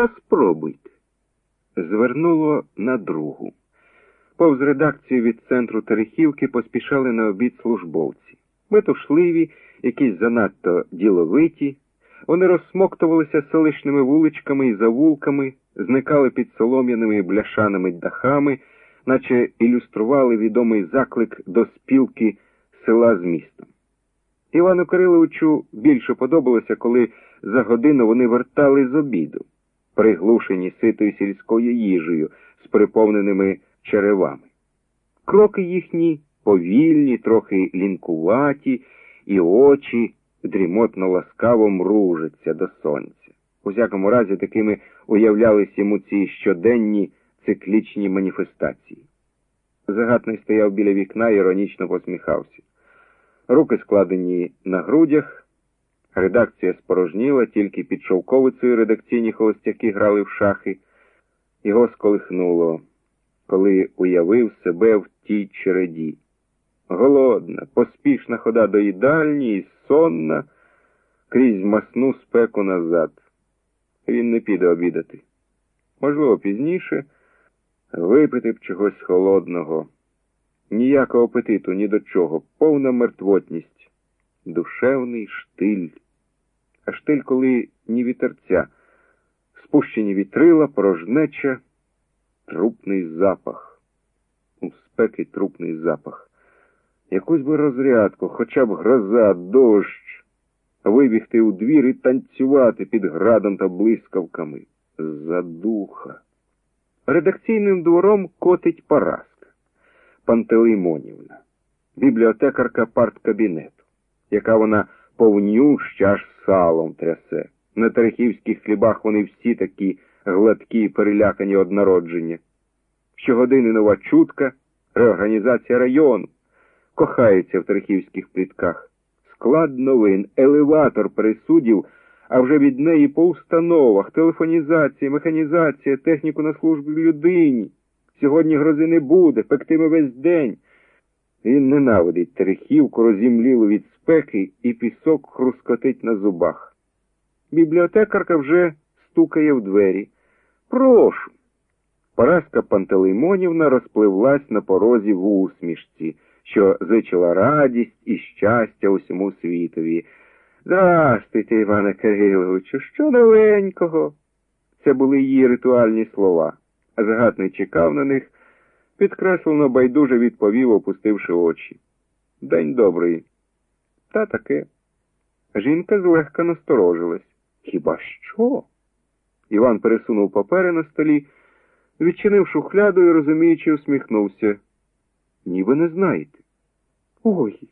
А спробуйте. Звернуло на другу. Повз редакцію від центру Терехівки поспішали на обід службовці. Метушливі, якісь занадто діловиті. Вони розсмоктувалися селищними вуличками і завулками, зникали під солом'яними бляшаними дахами, наче ілюстрували відомий заклик до спілки села з містом. Івану Кириловичу більше подобалося, коли за годину вони вертали з обіду, приглушені ситою сільською їжею з приповненими черевами. Кроки їхні повільні, трохи лінкуваті, і очі дрімотно ласкаво мружаться до сонця. У всякому разі, такими уявлялись йому ці щоденні циклічні маніфестації. Загатний стояв біля вікна і іронічно посміхався. Руки складені на грудях. Редакція спорожніла, тільки під шовковицею редакційні холостяки грали в шахи. Його сколихнуло, коли уявив себе в тій череді. Голодна, поспішна хода до їдальні і сонна крізь масну спеку назад. Він не піде обідати. Можливо, пізніше випити б чогось холодного. Ніякого апетиту ні до чого, повна мертвотність, душевний штиль. Штиль, коли ні вітерця, спущені вітрила, порожнеча, трупний запах. У спеки трупний запах. Якусь би розрядку, хоча б гроза, дощ, вибігти у двір і танцювати під градом та блискавками. Задуха. Редакційним двором котить Параска Пантелеймонівна, бібліотекарка парткабінету, яка вона повнюща аж салом трясе. На терехівських хлібах вони всі такі гладкі і перелякані однародження. Щогодини нова чутка, реорганізація району, кохається в терехівських плітках. Склад новин, елеватор присудів, а вже від неї по установах, телефонізація, механізація, техніку на службі людині. Сьогодні грози не буде, пектиме весь день. Він ненавидить терехівку, розімлілу від спеки, і пісок хрускотить на зубах. Бібліотекарка вже стукає в двері. Прошу. Параска Пантелеймонівна розпливлась на порозі в усмішці, що зичила радість і щастя усьому світові. Здрастуйте, Іване Кириловичу, що новенького? Це були її ритуальні слова. Загатний чекав на них, підкреслено байдуже відповів, опустивши очі. День добрий. Та таке. Жінка злегка насторожилась. Хіба що? Іван пересунув папери на столі, відчинив шухляду і розуміючи, усміхнувся. Ніби не знаєте. Ой,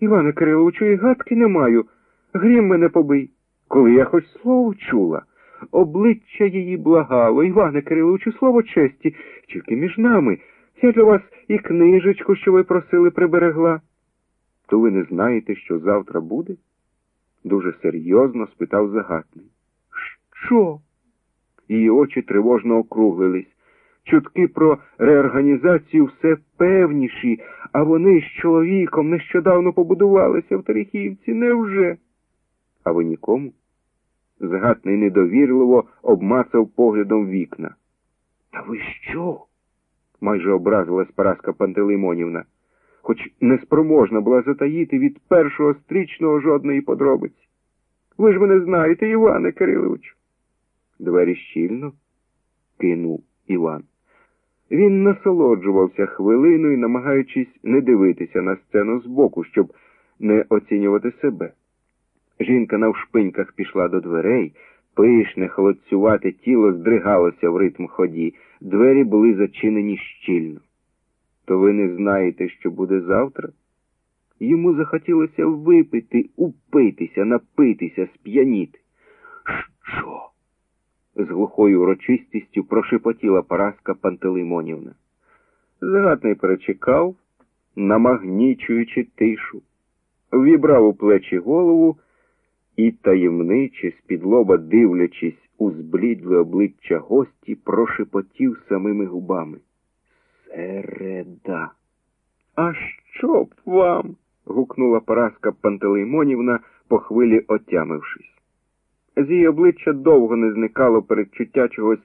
Іване Кириловичу, і гадки не маю. Грім мене побий. Коли я хоч слово чула, обличчя її благало. Іване Кириловичу, слово честі, тільки між нами. Я для вас і книжечку, що ви просили, приберегла. То ви не знаєте, що завтра буде? Дуже серйозно спитав загатний. Що? Її очі тривожно округлились. Чутки про реорганізацію все певніші, а вони з чоловіком нещодавно побудувалися в Терехівці. Невже? А ви нікому? Згатний недовірливо обмацав поглядом вікна. Та ви що? майже образилась Параска Пантелеймонівна, хоч неспроможна була затаїти від першого стрічного жодної подробиці. Ви ж мене знаєте, Іване Кириловичу. Двері щільно кинув Іван. Він насолоджувався хвилиною, намагаючись не дивитися на сцену збоку, щоб не оцінювати себе. Жінка на вшпиньках пішла до дверей, пишне, холодцювате тіло здригалося в ритм ході, двері були зачинені щільно. То ви не знаєте, що буде завтра? Йому захотілося випити, упитися, напитися, сп'яніти. Що? з глухою урочистістю прошепотіла Параска Пантелеймонівна. Згадний перечекав, намагнічуючи тишу, вібрав у плечі голову і, таємниче, з-під лоба дивлячись у зблідле обличчя гості, прошепотів самими губами. Середа. А що б вам? гукнула Параска Пантелеймонівна, по хвилі отямившись. З її обличчя довго не зникало передчуття чогось